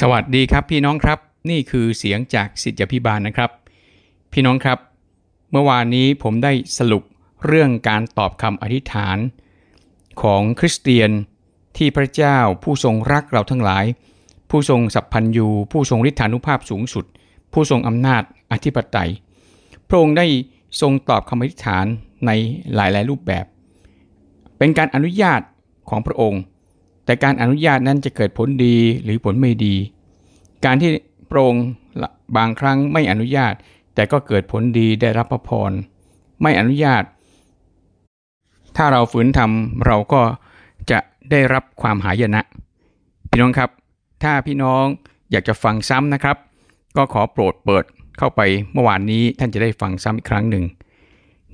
สวัสดีครับพี่น้องครับนี่คือเสียงจากสิทธิพิบาลนะครับ พี่น้องครับ เมื่อวานนี้ผมได้สรุปเรื่องการตอบคำอธิษฐาน ของคริสเตียนที่พระเจ้าผู้ทรงรักเราทั้งหลาย ผู้ทรงสัพพัญญูผู้ทรงฤทธานุภาพสูงสุด ผู้ทรงอำนาจอธิปไตย พระองค์ได้ทรงตอบคำอธิษฐานในหลายๆรูปแบบ เป็นการอนุญาตของพระองค์ แต่การอนุญาตนั้นจะเกิดผลดีหรือผลไม่ดี การที่พระองค์บางครั้งไม่อนุญาต แต่ก็เกิดผลดีได้รับพระพร ไม่อนุญาต ถ้าเราฝืนทำเราก็จะได้รับความหายนะ พี่น้องครับ ถ้าพี่น้องอยากจะฟังซ้ำนะครับ ก็ขอโปรดเปิดเข้าไปเมื่อวานนี้ท่านจะได้ฟังซ้ำอีกครั้งหนึ่ง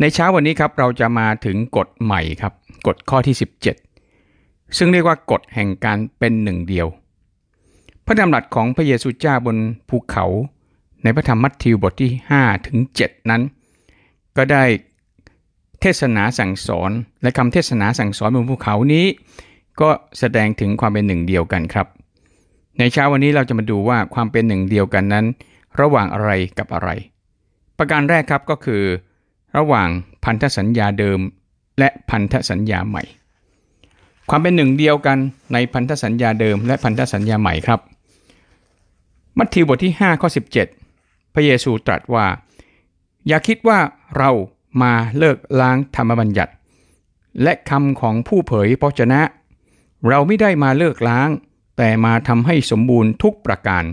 ในเช้าวันนี้ครับเราจะมาถึงกฎใหม่ครับกฎข้อที่ 17 ซึ่งเรียกว่ากฎแห่งการเป็นหนึ่งเดียว พระดำรัสของพระเยซูเจ้าบนภูเขาในพระธรรมมัทธิวบทที่5ถึง7นั้น ก็ได้เทศนาสั่งสอนและคำเทศนาสั่งสอนบนภูเขานี้ ก็แสดงถึงความเป็นหนึ่งเดียวกันครับ ในเช้าวันนี้เราจะมาดูว่าความเป็นหนึ่งเดียวกันนั้น ระหว่างอะไรกับอะไร ประการแรกครับก็คือ ระหว่างพันธสัญญาเดิมและพันธสัญญาใหม่ ความเป็นหนึ่งเดียวกันในพันธสัญญาเดิมและพันธสัญญาใหม่ครับ มัทธิวบทที่5ข้อ17 พระเยซูตรัสว่า อย่าคิดว่าเรามาเลิกล้างธรรมบัญญัติ และคำของผู้เผยพระชนะ เราไม่ได้มาเลิกล้าง แต่มาทำให้สมบูรณ์ทุกประการ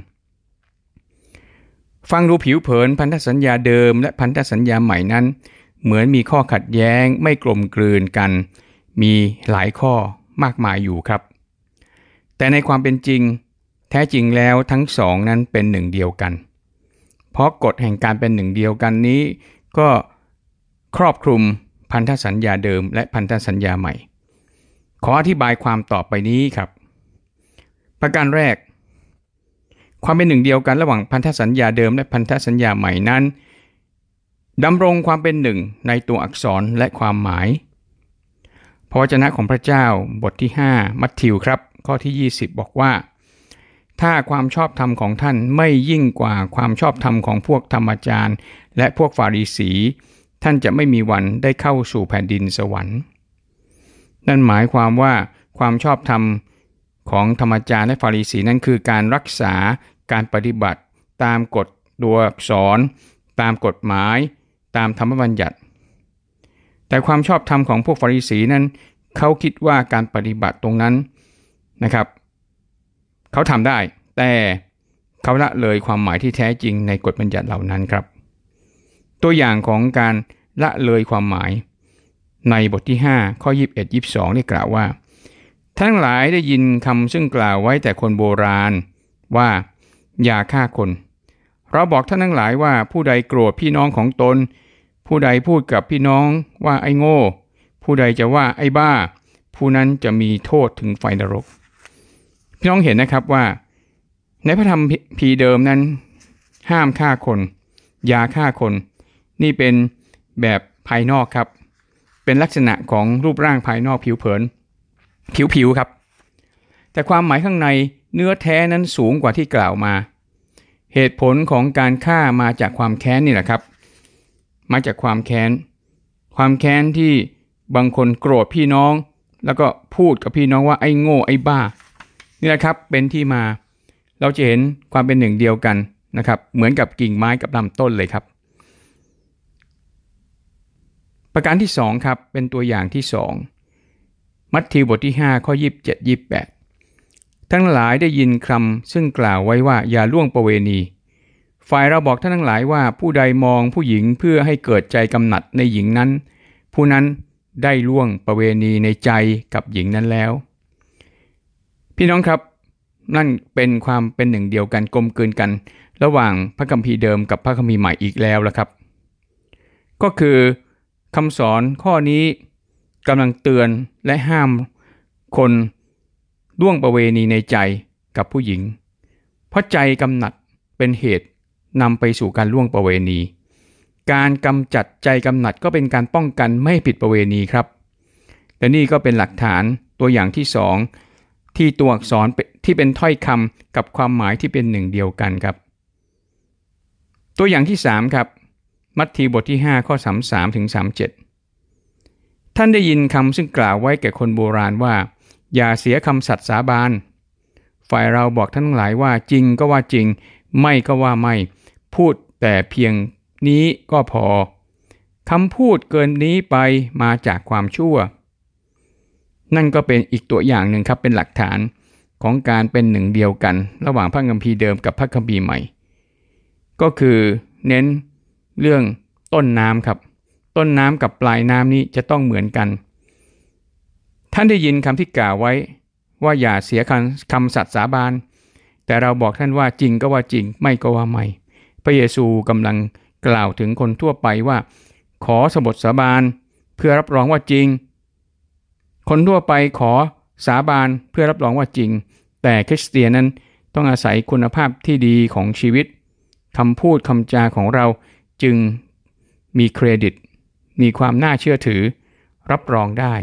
ฟังดูผิวเผินพันธสัญญาเดิมและพันธสัญญาใหม่นั้น เหมือนมีข้อขัดแย้งไม่กลมกลืนกัน มีหลายข้อ มากมายอยู่ครับ แต่ในความเป็นจริง แท้จริงแล้วทั้งสองนั้นเป็นหนึ่งเดียวกัน เพราะกฎแห่งการเป็นหนึ่งเดียวกันนี้ ก็ครอบคลุมพันธสัญญาเดิม และพันธสัญญาใหม่ ขออธิบายความต่อไปนี้ครับ ประการแรก ความเป็นหนึ่งเดียวกันระหว่างพันธสัญญาเดิม และพันธสัญญาใหม่นั้นดำรงความเป็นหนึ่งในตัวอักษรและความหมาย ระวจนะของพระเจ้าบทที่ 5 มัทธิวครับ ข้อที่ 20 บอกว่า ถ้าความชอบธรรมของท่านไม่ยิ่งกว่าความชอบธรรมของพวกธรรมจารย์ และพวกฟาริสี ท่านจะไม่มีวันได้เข้าสู่แผ่นดินสวรรค์ นั่นหมายความว่าความชอบธรรมของธรรมจารย์และฟาริสีนั้นคือการรักษาการปฏิบัติ ตามกฎตัวอักษร ตามกฎหมาย ตามธรรมบัญญัติ แต่ความชอบธรรมของพวกฟาริสีนั้นเขาคิดว่าการปฏิบัติตรงนั้นนะครับเขาทำได้ แต่เขาละเลยความหมายที่แท้จริงในกฎบัญญัติเหล่านั้นครับ ตัวอย่างของการละเลยความหมาย ในบทที่ 5 ข้อ 21 22 ได้กล่าวว่า ทั้งหลายได้ยินคำซึ่งกล่าวไว้แต่คนโบราณว่าอย่าฆ่าคน เราบอกท่านทั้งหลายว่าผู้ใดโกรธพี่น้องของตน ผู้ใดพูดกับพี่น้องว่าไอ้โง่ ผู้ใดจะว่าไอ้บ้า ผู้นั้นจะมีโทษถึงไฟนรก พี่น้องเห็นนะครับว่า ในพระธรรมพีเดิมนั้น ห้ามฆ่าคน อย่าฆ่าคน นี่เป็นแบบภายนอกครับ เป็นลักษณะของรูปร่างภายนอกผิวเผิน ผิวๆครับ แต่ความหมายข้างในเนื้อแท้นั้นสูงกว่าที่กล่าวมา เหตุผลของการฆ่ามาจากความแค้นนี่แหละครับ มาจากความแค้น ความแค้นที่บางคนโกรธพี่น้อง แล้วก็พูดกับพี่น้องว่าไอ้โง่ไอ้บ้า นี่แหละครับเป็นที่มา เราจะเห็นความเป็นหนึ่งเดียวกันนะครับ เหมือนกับกิ่งไม้กับลำต้นเลยครับ ประการที่2ครับเป็นตัวอย่างที่ 2 มัทธิวบทที่ 5 ข้อ 27 28 ทั้งหลายได้ยินคำซึ่งกล่าวไว้ว่าอย่าล่วงประเวณี ฝ่ายเราบอกท่านทั้งหลายว่าผู้ใดมองผู้หญิงเพื่อให้เกิดใจกำหนัดในหญิงนั้น ผู้นั้นได้ล่วงประเวณีในใจกับหญิงนั้นแล้ว พี่น้องครับ นั่นเป็นความเป็นหนึ่งเดียวกันกลมกลืนกัน ระหว่างพระคัมภีร์เดิมกับพระคัมภีร์ใหม่อีกแล้วละครับ ก็คือคำสอนข้อนี้กำลังเตือนและห้ามคนล่วงประเวณีในใจกับผู้หญิง เพราะใจกำหนัดเป็นเหตุ นำไปสู่การล่วงประเวณี การกำจัดใจกำหนัดก็เป็นการป้องกันไม่ให้ผิดประเวณีครับ และนี่ก็เป็นหลักฐานตัวอย่างที่สองที่ตัวอักษรที่เป็นถ้อยคำกับความหมายที่เป็นหนึ่งเดียวกันครับ ตัวอย่างที่ 3 ครับมัทธิวบทที่ 5 ข้อ 33ถึง37 ท่านได้ยินคำซึ่งกล่าวไว้แก่คนโบราณว่า อย่าเสียคำสัตย์สาบาน ฝ่ายเราบอกท่านทั้งหลายว่าจริงก็ว่าจริง ไม่ก็ว่าไม่ พูดแต่เพียงนี้ก็พอคำพูดเกินนี้ไปมาจากความชั่ว นั่นก็เป็นอีกตัวอย่างหนึ่งครับเป็นหลักฐานของการเป็นหนึ่งเดียวกัน ระหว่างพระคัมภีร์เดิมกับพระคัมภีร์ใหม่ ก็คือเน้นเรื่องต้นน้ำครับ ต้นน้ำกับปลายน้ำนี้จะต้องเหมือนกัน ท่านได้ยินคำที่กล่าวไว้ ว่าอย่าเสียคำคำสัตย์สาบานแต่เราบอกท่านว่าจริงก็ว่าจริงไม่ก็ว่าไม่ พระเยซูกำลังกล่าวถึงคนทั่วไปว่า ขอสบทสาบานเพื่อรับรองว่าจริง คนทั่วไปขอสาบานเพื่อรับรองว่าจริง แต่คริสเตียนนั้นต้องอาศัยคุณภาพที่ดีของชีวิตคำพูดคำจาของเราจึงมีเครดิต มีความน่าเชื่อถือ รับรองได้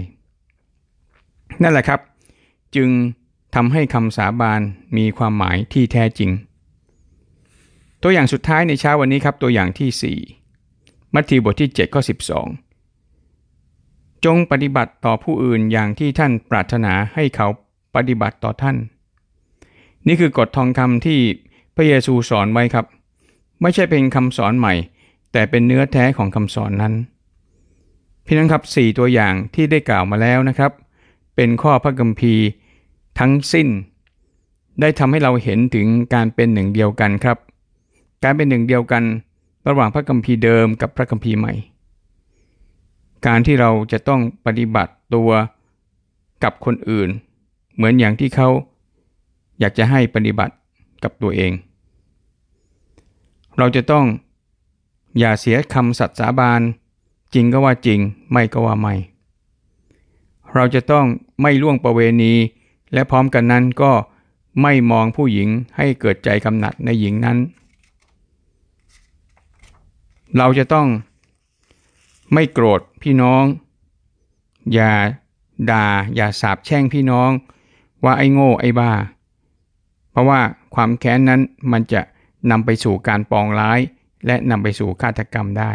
นั่นแหละครับ จึงทำให้คำสาบานมีความหมายที่แท้จริง ตัวอย่างสุดท้ายในเช้าวันนี้ครับตัวอย่างที่ 4 มัทธิวบทที่7ข้อ12 จงปฏิบัติต่อผู้อื่นอย่างที่ท่านปรารถนาให้เขาปฏิบัติต่อท่าน นี่คือกฎทองคำที่พระเยซูสอนไว้ครับ ไม่ใช่เป็นคำสอนใหม่ แต่เป็นเนื้อแท้ของคำสอนนั้นพี่น้องครับ4ตัวอย่างที่ได้กล่าวมาแล้วนะครับ เป็นข้อพระคัมภีร์ทั้งสิ้น ได้ทำให้เราเห็นถึงการเป็นหนึ่งเดียวกันครับ การเป็นหนึ่งเดียวกันระหว่างพระคัมภีร์เดิมกับพระคัมภีร์ใหม่ การที่เราจะต้องปฏิบัติตัวกับคนอื่น เหมือนอย่างที่เขาอยากจะให้ปฏิบัติกับตัวเอง เราจะต้องอย่าเสียคำสัตย์สาบาน จริงก็ว่าจริง ไม่ก็ว่าไม่ เราจะต้องไม่ล่วงประเวณี และพร้อมกันนั้นก็ไม่มองผู้หญิงให้เกิดใจกำหนัดในหญิงนั้น เราจะต้องไม่โกรธพี่น้อง อย่าด่าอย่าสาบแช่งพี่น้อง ว่าไอ้โง่ไอ้บ้า เพราะว่าความแค้นนั้นมันจะนำไปสู่การปองร้าย และนำไปสู่ฆาตกรรมได้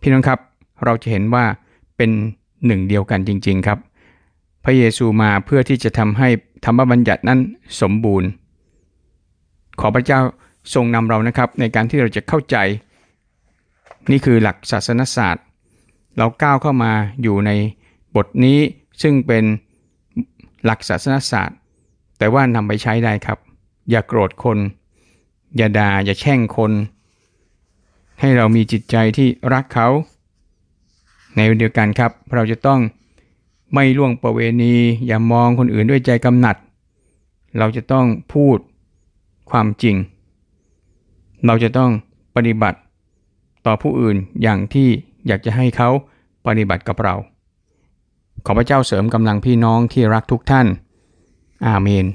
พี่น้องครับเราจะเห็นว่าเป็นหนึ่งเดียวกันจริง ๆครับ พระเยซูมาเพื่อที่จะทำให้ธรรมบัญญัตินั้นสมบูรณ์ ขอพระเจ้าทรงนำเรานะครับในการที่เราจะเข้าใจ นี่คือหลักศาสนศาสตร์ เราก้าวเข้ามาอยู่ในบทนี้ซึ่งเป็นหลักศาสนศาสตร์ แต่ว่านำไปใช้ได้ครับ อย่าโกรธคน อย่าด่าอย่าแช่งคน ให้เรามีจิตใจที่รักเขา ในเดียวกันครับ เราจะต้องไม่ล่วงประเวณี อย่ามองคนอื่นด้วยใจกำหนัด เราจะต้องพูดความจริง เราจะต้องปฏิบัติ ต่อผู้อื่นอย่างที่อยากจะให้เขาปฏิบัติกับเรา ขอพระเจ้าเสริมกำลังพี่น้องที่รักทุกท่าน อาเมน